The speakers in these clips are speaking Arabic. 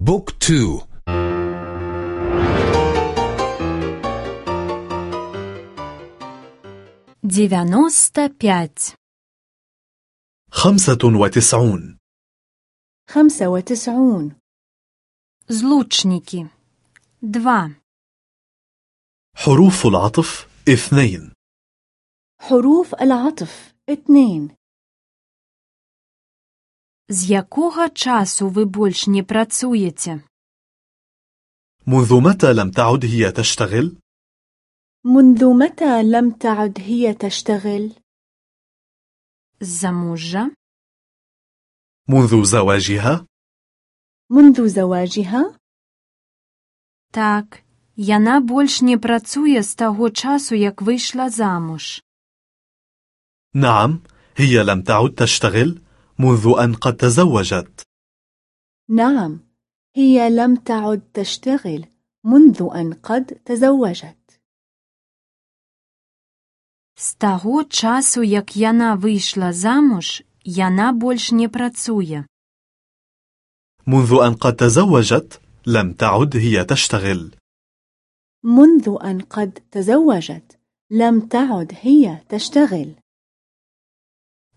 Book two. Дзевяноста пяць خمسة وتسعون. خمسة وتسعون. Злучнікі два حروف العطف اثنين. حروف العطف اثنين. З якога часу ви больш не працуєте? منذ متى لم تعد هي تشتغل؟ منذ متى لم تعد هي تشتغل؟ З-за мужа? منذ زواجها؟ منذ زواجها؟ Так, яна больш не працуе з таго часу, як вийшла замуж. نعم هي لم تعد تشتغل منذ أن قد تزوجت نعم هي لم تعد تشتغل منذ أن قد تزوجت З таго часу, як яна вийшла замуж, яна больш не працуе. منذ أن قد تزوجت لم تعد هي تشتغل منذ أن قد تزوجت لم تعد هي تشتغل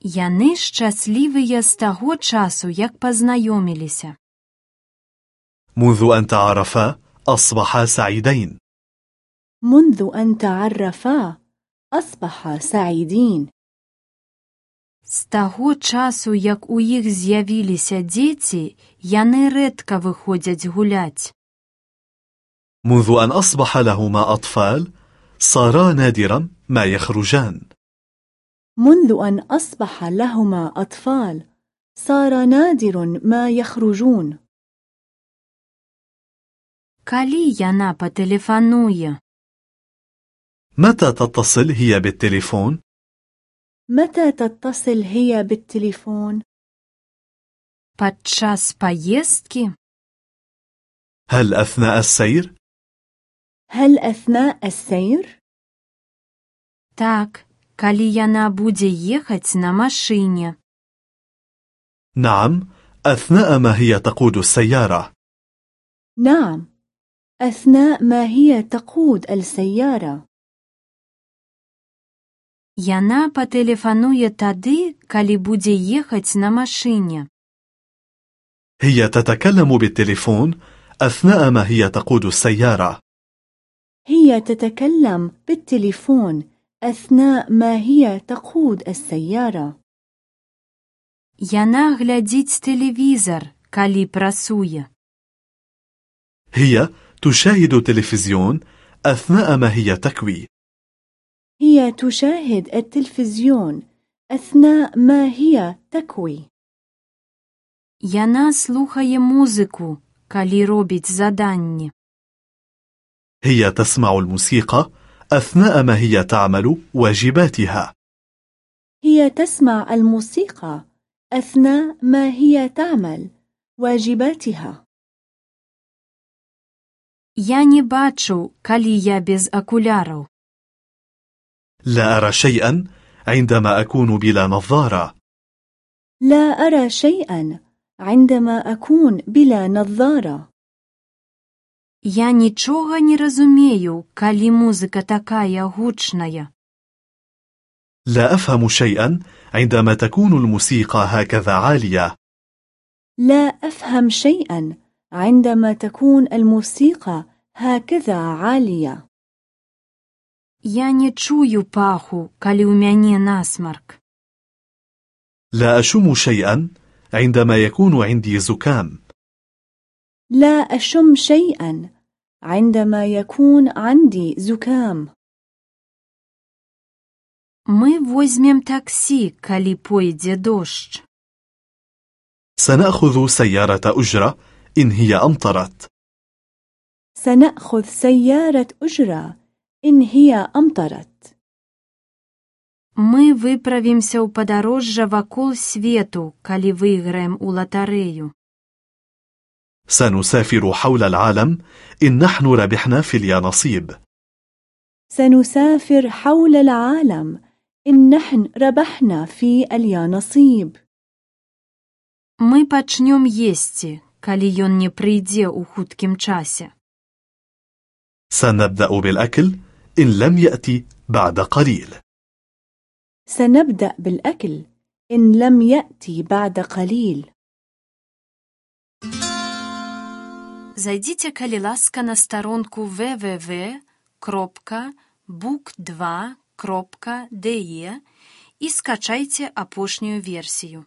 Яны шчаслівыя з таго часу, як пазнаёміліся. منذ أن تعرفا أصبحا سعيدين منذ أن تعرفا أصبحا سعيدين З таго часу, як у іх з'явіліся дзеці, яны рэдка выходзяць гуляць. منذ أن أصبح لهما أطفال صارا نادرا ما يخرجان منذ أن أصبح لهما أطفال صار نادر ما يخرجون Калі яна патэлефануе? متى تتصل هي بالتليفون؟ متى تتصل هي بالتليفون؟ Падчас паездкі? هل أثناء السير؟ هل أثناء السير؟ Так, калі яна будзе ехаць на машыне. نعم أثناء ما هي تقود السيارة نعم أثناء ما هي تقود السيارة Яна патэлефануе тады, калі будзе ехаць на машыне. هي تتكلم بالتليفون أثناء ما هي تقود السيارة هي تتكلم بالتليفون أثناء ما هي تقود السيارة Яна глядзіць тэлевізар, калі працуе. هي تشاهد تلفزيون أثناء ما هي تكوي هي تشاهد التلفزيون أثناء ما هي تكوي Яна слухае музыку, калі робіць заданні. هي تسمع الموسيقى أثناء ما هي تعمل واجباتها هي تسمع الموسيقى أثناء ما هي تعمل واجباتها Я не бачу, калі я без акуляраў. لا أرى شيئا عندما أكون بلا نظارة لا أرى شيئا عندما أكون بلا نظارة Я нічога не разумею, калі музыка такая гучная. لا أفهم شيئا عندما تكون الموسيقى هكذا عالية لا أفهم شيئا عندما تكون الموسيقى هكذا عالية Я не чую паху, калі ў мяне насмарк. لا أشم شيئا عندما يكون عندي زكام لا أشم شيئا عندما يكون عندي زكام Мы возьмем таксі, калі пойдзе дождж. سنأخذ سيارة أجرة إن هي أمطرت سنأخذ سيارة أجرة إن هي أمطرت Мы выправімся ў падарожжа вакол свету, калі выйграем у латарэю. سنسافر حول العالم إن نحن ربحنا في اليانصيب سنسافر حول العالم إن نحن ربحنا في اليانصيب Мы почнем есть, коли ён не прыйдзе ў хуткім часе. سنبدأ بالأكل إن لم يأتي بعد قليل. سنبدأ بالأكل إن لم يأتي بعد قليل. Зайдите, коли ласка, на сторонку www.book2.de и скачайте опошнюю версию.